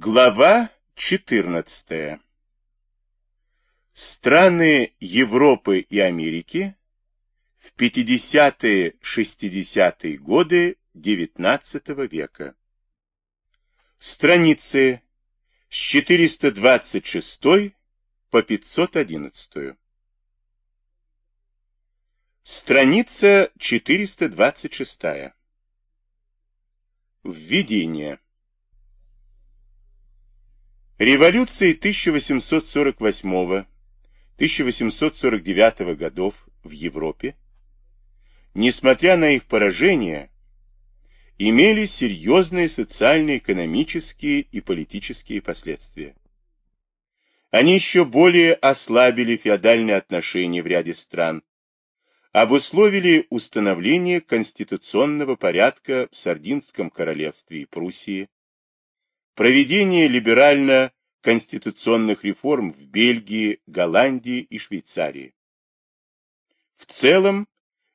Глава 14. Страны Европы и Америки в 50-60-е годы XIX века. Страницы с 426 по 511. Страница 426. Введение. Революции 1848-1849 годов в Европе, несмотря на их поражение, имели серьезные социально-экономические и политические последствия. Они еще более ослабили феодальные отношения в ряде стран, обусловили установление конституционного порядка в Сардинском королевстве и Пруссии, проведение либерально-конституционных реформ в Бельгии, Голландии и Швейцарии. В целом,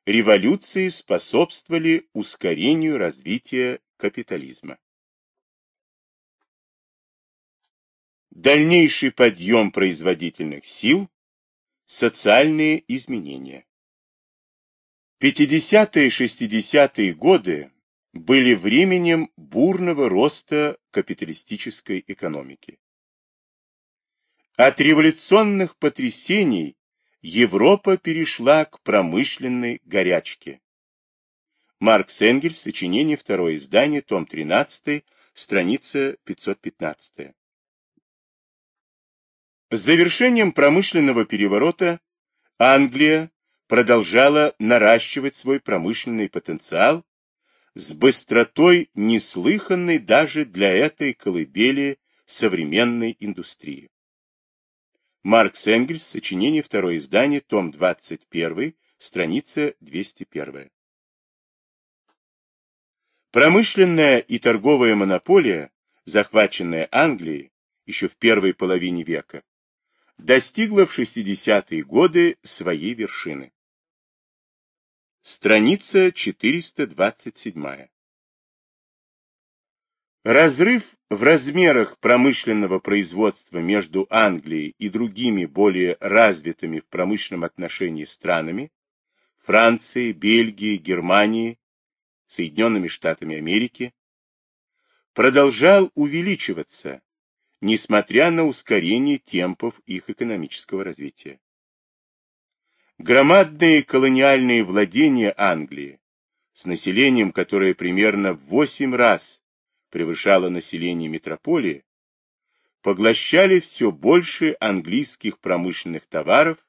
революции способствовали ускорению развития капитализма. Дальнейший подъем производительных сил, социальные изменения. 50-е и 60-е годы были временем бурного роста капиталистической экономики. От революционных потрясений Европа перешла к промышленной горячке. Маркс Энгельс, сочинение, второе издание, том 13, страница 515. С завершением промышленного переворота Англия продолжала наращивать свой промышленный потенциал с быстротой, неслыханной даже для этой колыбели современной индустрии. Маркс Энгельс, сочинение, второе издание, том 21, страница 201. Промышленная и торговая монополия, захваченная Англией еще в первой половине века, достигла в 60-е годы своей вершины. Страница 427. Разрыв в размерах промышленного производства между Англией и другими более развитыми в промышленном отношении странами Францией, Бельгией, Германией, Соединенными Штатами Америки продолжал увеличиваться, несмотря на ускорение темпов их экономического развития. Громадные колониальные владения Англии с населением, которое примерно в 8 раз превышало население метрополии, поглощали все больше английских промышленных товаров,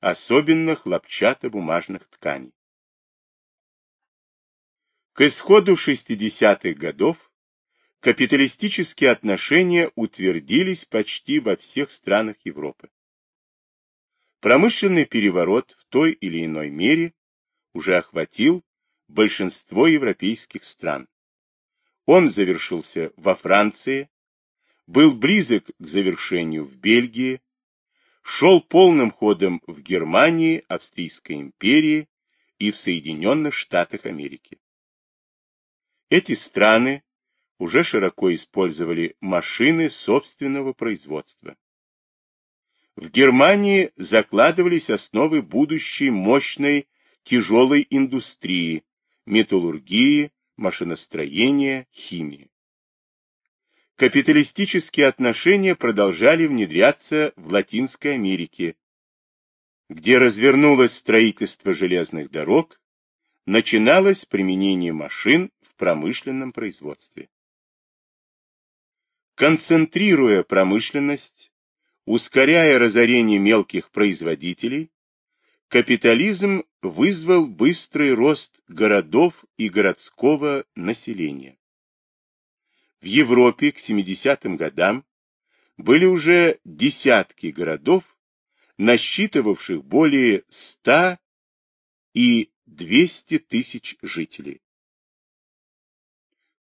особенно хлопчатобумажных тканей. К исходу 60-х годов капиталистические отношения утвердились почти во всех странах Европы. Промышленный переворот в той или иной мере уже охватил большинство европейских стран. Он завершился во Франции, был близок к завершению в Бельгии, шел полным ходом в Германии, Австрийской империи и в Соединенных Штатах Америки. Эти страны уже широко использовали машины собственного производства. В Германии закладывались основы будущей мощной тяжелой индустрии, металлургии, машиностроения, химии. Капиталистические отношения продолжали внедряться в Латинской Америке, где развернулось строительство железных дорог, начиналось применение машин в промышленном производстве. Концентрируя промышленность, Ускоряя разорение мелких производителей, капитализм вызвал быстрый рост городов и городского населения. В Европе к 70-м годам были уже десятки городов, насчитывавших более 100 и 200 тысяч жителей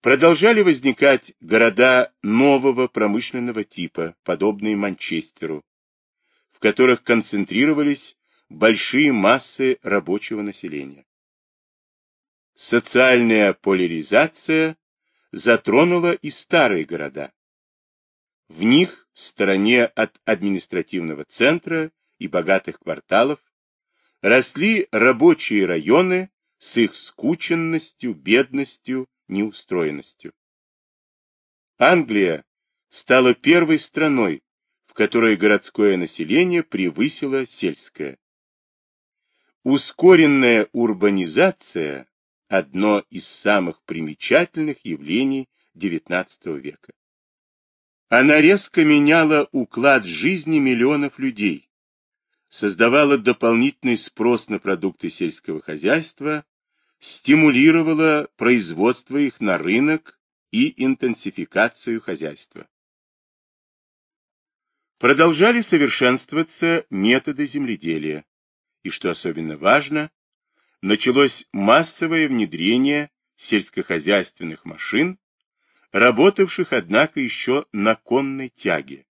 продолжали возникать города нового промышленного типа, подобные Манчестеру, в которых концентрировались большие массы рабочего населения. Социальная поляризация затронула и старые города. В них, в стороне от административного центра и богатых кварталов, росли рабочие районы с их скученностью, бедностью, неустроенностью. Англия стала первой страной, в которой городское население превысило сельское. Ускоренная урбанизация – одно из самых примечательных явлений XIX века. Она резко меняла уклад жизни миллионов людей, создавала дополнительный спрос на продукты сельского хозяйства, стимулировала производство их на рынок и интенсификацию хозяйства. Продолжали совершенствоваться методы земледелия, и, что особенно важно, началось массовое внедрение сельскохозяйственных машин работавших, однако, еще на конной тяге.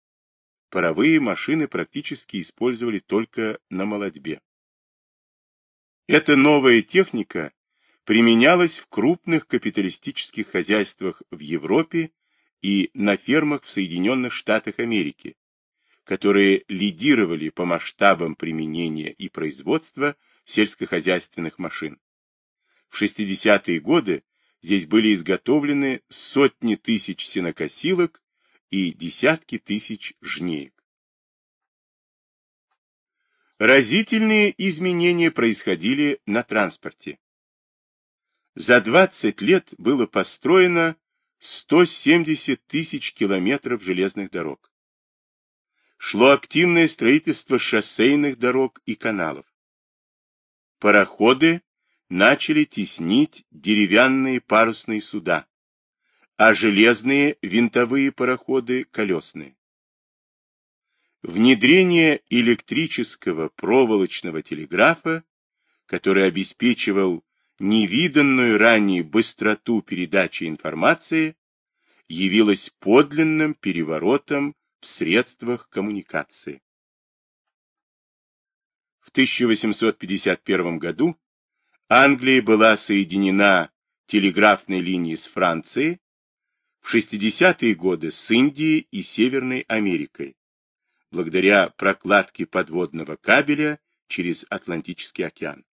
Паровые машины практически использовали только на молодьбе. Эта новая техника применялась в крупных капиталистических хозяйствах в Европе и на фермах в Соединенных Штатах Америки, которые лидировали по масштабам применения и производства сельскохозяйственных машин. В 60-е годы Здесь были изготовлены сотни тысяч сенокосилок и десятки тысяч жнеек. Разительные изменения происходили на транспорте. За 20 лет было построено 170 тысяч километров железных дорог. Шло активное строительство шоссейных дорог и каналов. Пароходы начали теснить деревянные парусные суда, а железные винтовые пароходы колесные. Внедрение электрического проволочного телеграфа, который обеспечивал невиданную ранее быстроту передачи информации, явилось подлинным переворотом в средствах коммуникации. В 1851 году Англия была соединена телеграфной линией с Францией, в 60-е годы с Индией и Северной Америкой, благодаря прокладке подводного кабеля через Атлантический океан.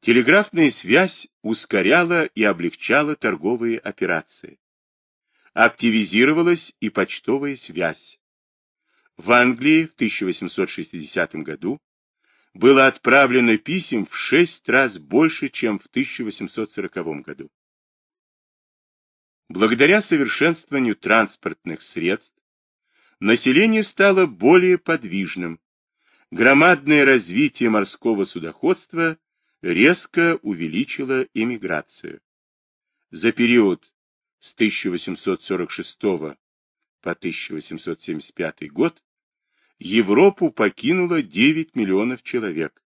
Телеграфная связь ускоряла и облегчала торговые операции. Активизировалась и почтовая связь. В Англии в 1860 году было отправлено писем в шесть раз больше, чем в 1840 году. Благодаря совершенствованию транспортных средств население стало более подвижным. Громадное развитие морского судоходства резко увеличило эмиграцию. За период с 1846 по 1875 год Европу покинуло 9 миллионов человек,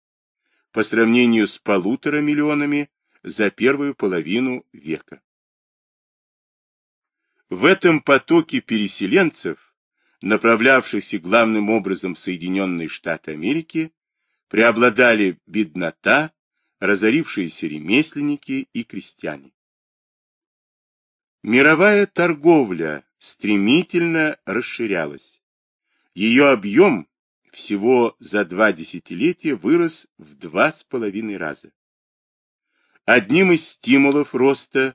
по сравнению с полутора миллионами за первую половину века. В этом потоке переселенцев, направлявшихся главным образом в Соединенные Штаты Америки, преобладали беднота, разорившиеся ремесленники и крестьяне. Мировая торговля стремительно расширялась. Ее объем всего за два десятилетия вырос в два с половиной раза. Одним из стимулов роста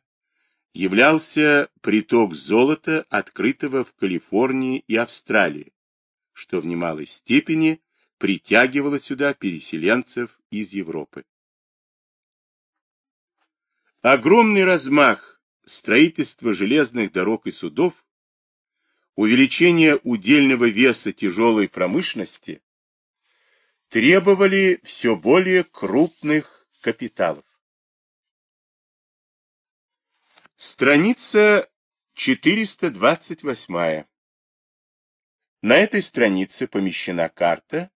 являлся приток золота, открытого в Калифорнии и Австралии, что в немалой степени притягивало сюда переселенцев из Европы. Огромный размах строительства железных дорог и судов увеличение удельного веса тяжелой промышленности требовали все более крупных капиталов. Страница 428. На этой странице помещена карта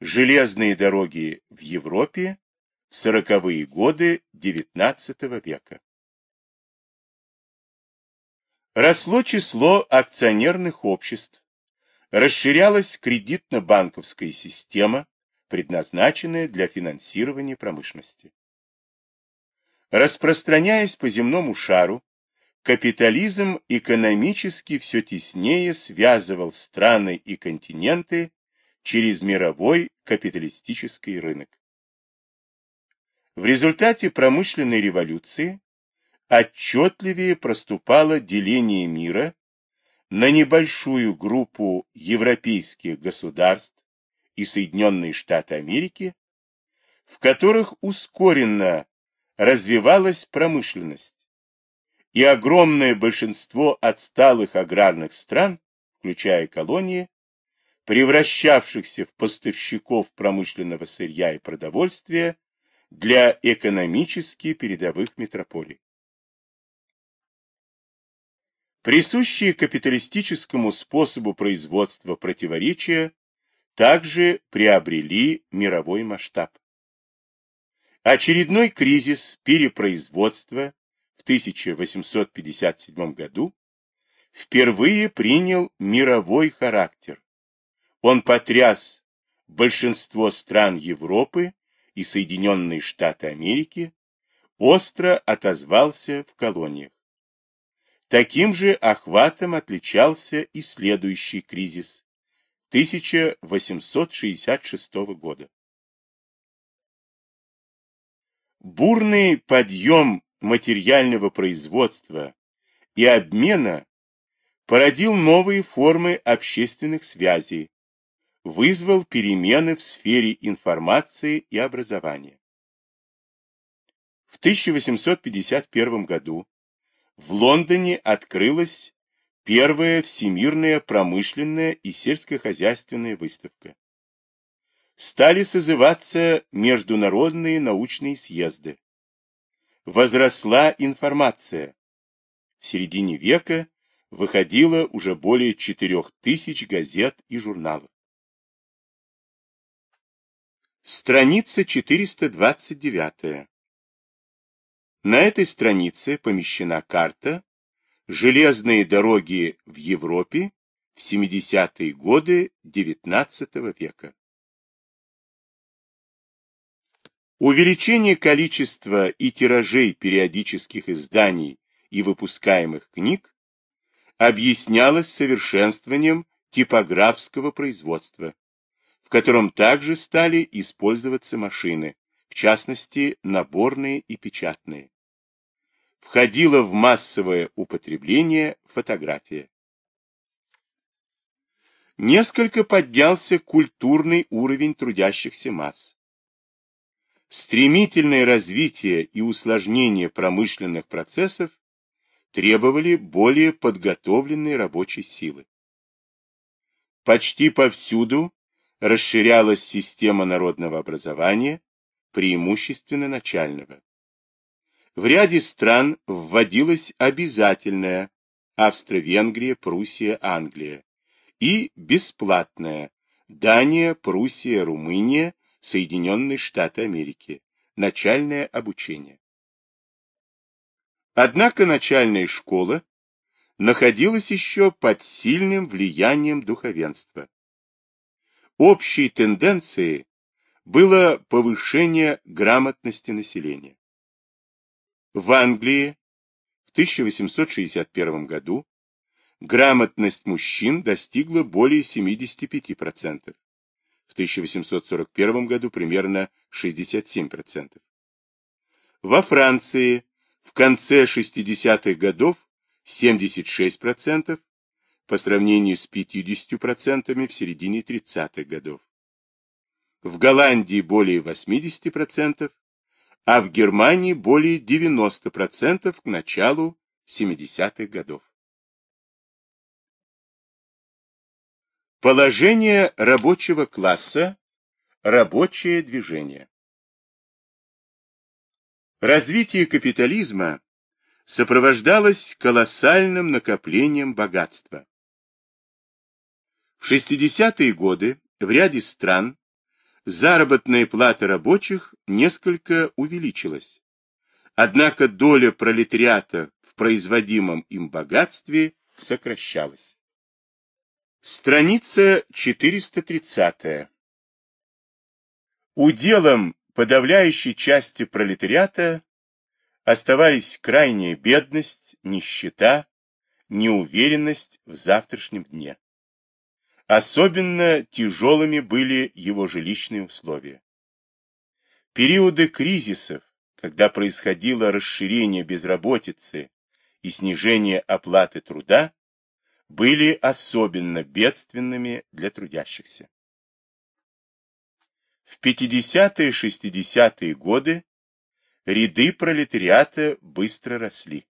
«Железные дороги в Европе в сороковые годы XIX века». Росло число акционерных обществ, расширялась кредитно-банковская система, предназначенная для финансирования промышленности. Распространяясь по земному шару, капитализм экономически все теснее связывал страны и континенты через мировой капиталистический рынок. В результате промышленной революции отчетливее проступало деление мира на небольшую группу европейских государств и Соединенные Штаты Америки, в которых ускоренно развивалась промышленность, и огромное большинство отсталых аграрных стран, включая колонии, превращавшихся в поставщиков промышленного сырья и продовольствия для экономически передовых метрополий. Присущие капиталистическому способу производства противоречия также приобрели мировой масштаб. Очередной кризис перепроизводства в 1857 году впервые принял мировой характер. Он потряс большинство стран Европы и Соединенные Штаты Америки, остро отозвался в колониях. Таким же охватом отличался и следующий кризис 1866 года. Бурный подъем материального производства и обмена породил новые формы общественных связей, вызвал перемены в сфере информации и образования. В 1851 году в Лондоне открылась первая всемирная промышленная и сельскохозяйственная выставка. Стали созываться международные научные съезды. Возросла информация. В середине века выходило уже более четырех тысяч газет и журналов. Страница 429. На этой странице помещена карта «Железные дороги в Европе в 70-е годы XIX века». Увеличение количества и тиражей периодических изданий и выпускаемых книг объяснялось совершенствованием типографского производства, в котором также стали использоваться машины, в частности наборные и печатные входила в массовое употребление фотография. Несколько поднялся культурный уровень трудящихся масс. Стремительное развитие и усложнение промышленных процессов требовали более подготовленной рабочей силы. Почти повсюду расширялась система народного образования, преимущественно начального. В ряде стран вводилось обязательное Австро-Венгрия, Пруссия, Англия и бесплатное Дания, Пруссия, Румыния, Соединенные Штаты Америки. Начальное обучение. Однако начальная школа находилась еще под сильным влиянием духовенства. Общей тенденцией было повышение грамотности населения. В Англии в 1861 году грамотность мужчин достигла более 75%, в 1841 году примерно 67%. Во Франции в конце 60-х годов 76% по сравнению с 50% в середине 30-х годов. В Голландии более 80%, а в Германии более 90% к началу 70-х годов. Положение рабочего класса, рабочее движение. Развитие капитализма сопровождалось колоссальным накоплением богатства. В 60-е годы в ряде стран заработная плата рабочих несколько увеличилась. Однако доля пролетариата в производимом им богатстве сокращалась. Страница 430. Уделом подавляющей части пролетариата оставались крайняя бедность, нищета, неуверенность в завтрашнем дне. Особенно тяжелыми были его жилищные условия. Периоды кризисов, когда происходило расширение безработицы и снижение оплаты труда, были особенно бедственными для трудящихся. В 50-60-е годы ряды пролетариата быстро росли.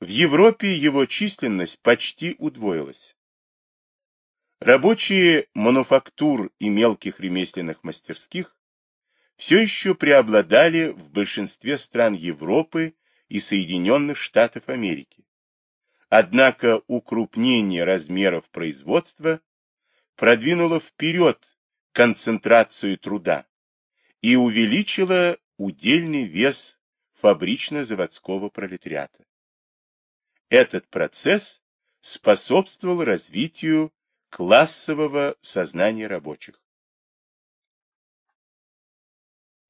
В Европе его численность почти удвоилась. Рабочие мануфактур и мелких ремесленных мастерских все еще преобладали в большинстве стран Европы и Соединенных Штатов Америки. Однако укрупнение размеров производства продвинуло вперед концентрацию труда и увеличило удельный вес фабрично-заводского пролетариата. Этот процесс способствовал развитию классового сознания рабочих.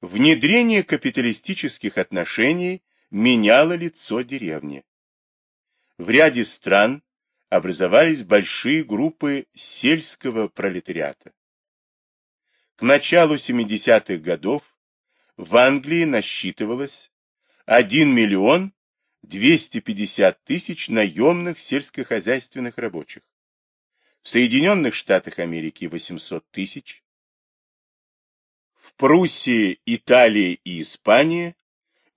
Внедрение капиталистических отношений меняло лицо деревни. В ряде стран образовались большие группы сельского пролетариата. К началу 70-х годов в Англии насчитывалось 1 миллион 250 тысяч наемных сельскохозяйственных рабочих. В Соединенных Штатах Америки 800 тысяч. В Пруссии, Италии и Испании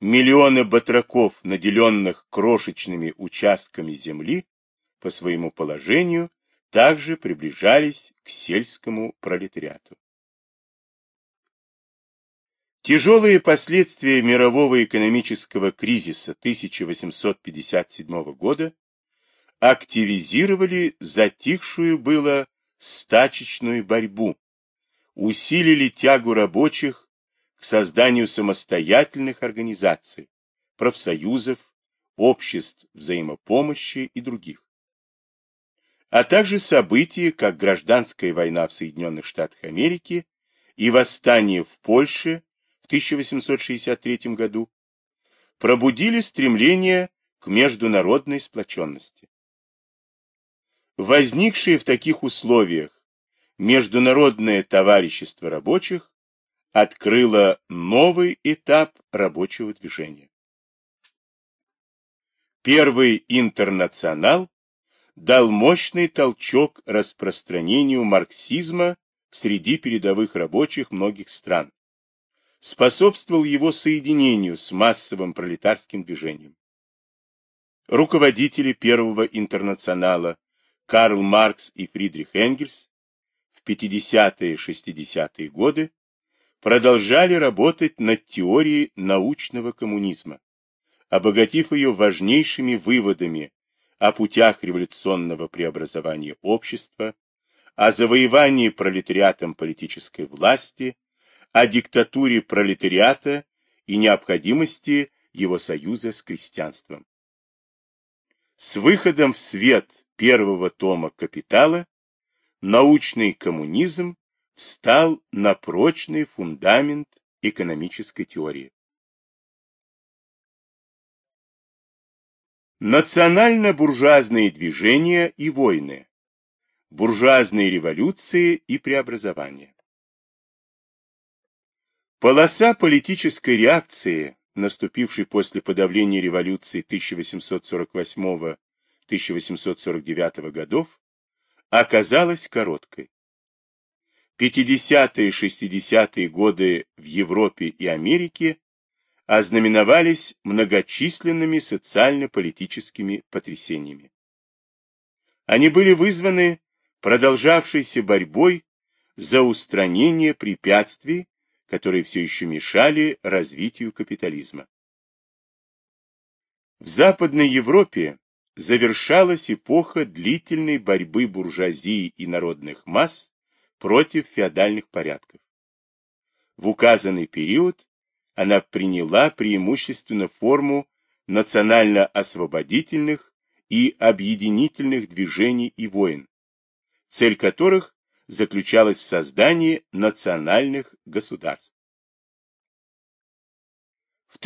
миллионы батраков, наделенных крошечными участками земли, по своему положению, также приближались к сельскому пролетариату. Тяжелые последствия мирового экономического кризиса 1857 года активизировали затихшую было стачечную борьбу, усилили тягу рабочих к созданию самостоятельных организаций, профсоюзов, обществ взаимопомощи и других. А также события, как гражданская война в Соединенных Штатах Америки и восстание в Польше в 1863 году, пробудили стремление к международной сплоченности. Возникшее в таких условиях Международное товарищество рабочих открыло новый этап рабочего движения. Первый интернационал дал мощный толчок распространению марксизма среди передовых рабочих многих стран, способствовал его соединению с массовым пролетарским движением. Руководители Первого интернационала Карл Маркс и Фридрих Энгельс в 50-60-е годы продолжали работать над теорией научного коммунизма, обогатив ее важнейшими выводами о путях революционного преобразования общества, о завоевании пролетариатом политической власти, о диктатуре пролетариата и необходимости его союза с крестьянством. С выходом в свет первого тома «Капитала» научный коммунизм встал на прочный фундамент экономической теории. Национально-буржуазные движения и войны, буржуазные революции и преобразования. Полоса политической реакции, наступившей после подавления революции 1848 1849 годов оказалась короткой. 50-е и 60-е годы в Европе и Америке ознаменовались многочисленными социально-политическими потрясениями. Они были вызваны продолжавшейся борьбой за устранение препятствий, которые все еще мешали развитию капитализма. В Западной Европе завершалась эпоха длительной борьбы буржуазии и народных масс против феодальных порядков. В указанный период она приняла преимущественно форму национально-освободительных и объединительных движений и войн, цель которых заключалась в создании национальных государств. В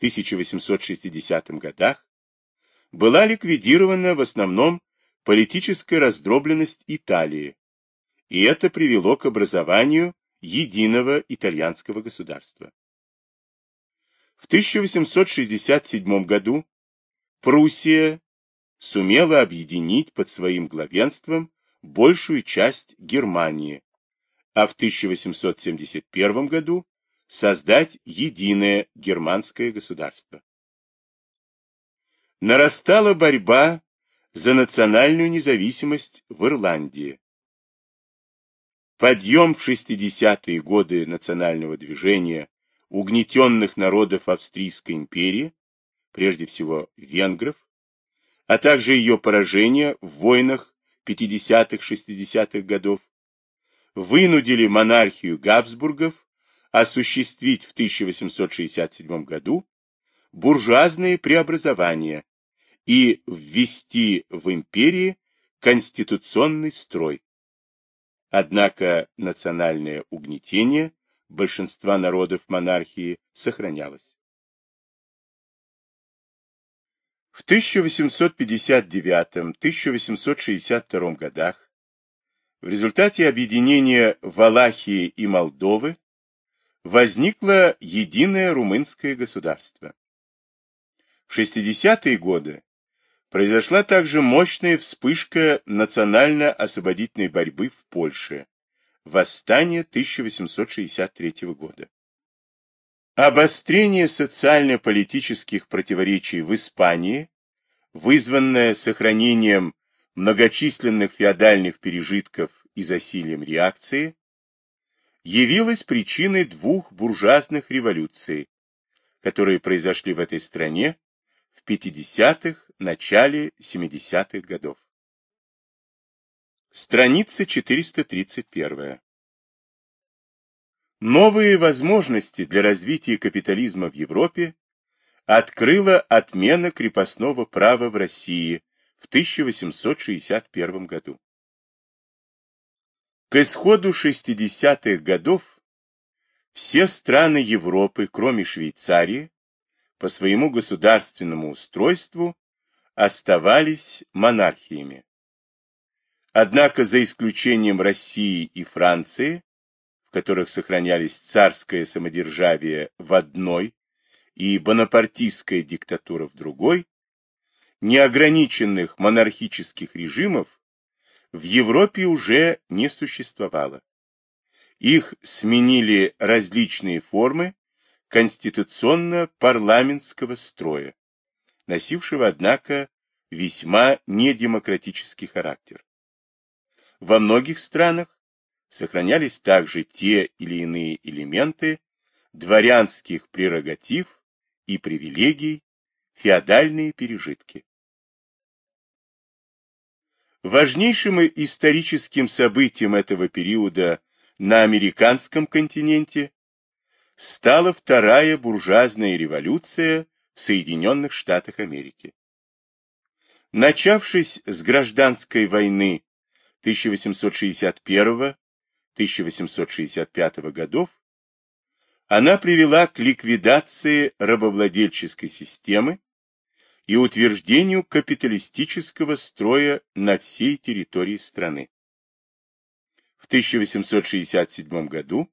1859-1860 годах была ликвидирована в основном политическая раздробленность Италии, и это привело к образованию единого итальянского государства. В 1867 году Пруссия сумела объединить под своим главенством большую часть Германии, а в 1871 году создать единое германское государство. Нарастала борьба за национальную независимость в Ирландии. Подъем в 60-е годы национального движения угнетенных народов Австрийской империи, прежде всего венгров, а также ее поражение в войнах 50-60-х годов, вынудили монархию Габсбургов осуществить в 1867 году буржуазные преобразования и ввести в империи конституционный строй. Однако национальное угнетение большинства народов монархии сохранялось. В 1859-1862 годах в результате объединения Валахии и Молдовы возникло единое румынское государство. В 60-е годы произошла также мощная вспышка национально-освободительной борьбы в Польше, восстание 1863 года. Обострение социально-политических противоречий в Испании, вызванное сохранением многочисленных феодальных пережитков и засилием реакции, явилось причиной двух буржуазных революций, которые произошли в этой стране в 50-х, начале 70-х годов. Страница 431. Новые возможности для развития капитализма в Европе открыла отмена крепостного права в России в 1861 году. К исходу 60-х годов все страны Европы, кроме Швейцарии, по своему государственному устройству оставались монархиями. Однако за исключением России и Франции, которых сохранялись царское самодержавие в одной и бонапартийская диктатура в другой, неограниченных монархических режимов в Европе уже не существовало. Их сменили различные формы конституционно-парламентского строя, носившего, однако, весьма недемократический характер. Во многих странах сохранялись также те или иные элементы дворянских прерогатив и привилегий, феодальные пережитки. Важнейшим историческим событием этого периода на американском континенте стала Вторая буржуазная революция в Соединенных Штатах Америки. Начавшись с гражданской войны 1861 1865 годов, она привела к ликвидации рабовладельческой системы и утверждению капиталистического строя на всей территории страны. В 1867 году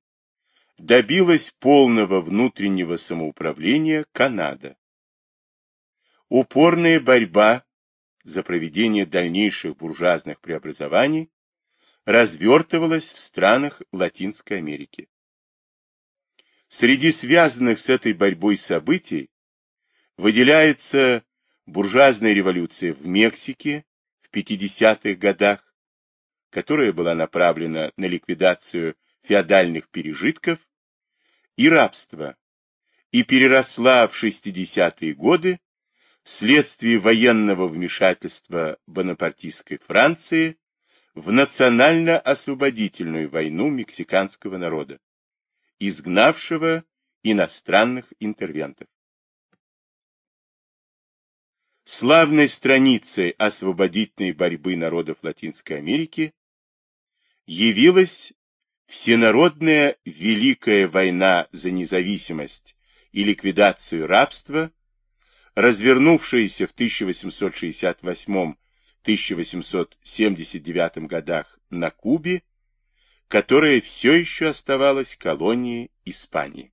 добилась полного внутреннего самоуправления Канада. Упорная борьба за проведение дальнейших буржуазных преобразований развертывалась в странах Латинской Америки. Среди связанных с этой борьбой событий выделяется буржуазная революция в Мексике в 50-х годах, которая была направлена на ликвидацию феодальных пережитков и рабства, и переросла в 60-е годы вследствие военного вмешательства бонапартийской Франции в национально-освободительную войну мексиканского народа, изгнавшего иностранных интервентов. Славной страницей освободительной борьбы народов Латинской Америки явилась всенародная Великая война за независимость и ликвидацию рабства, развернувшаяся в 1868-1879 годах на Кубе, которая все еще оставалась колонией Испании.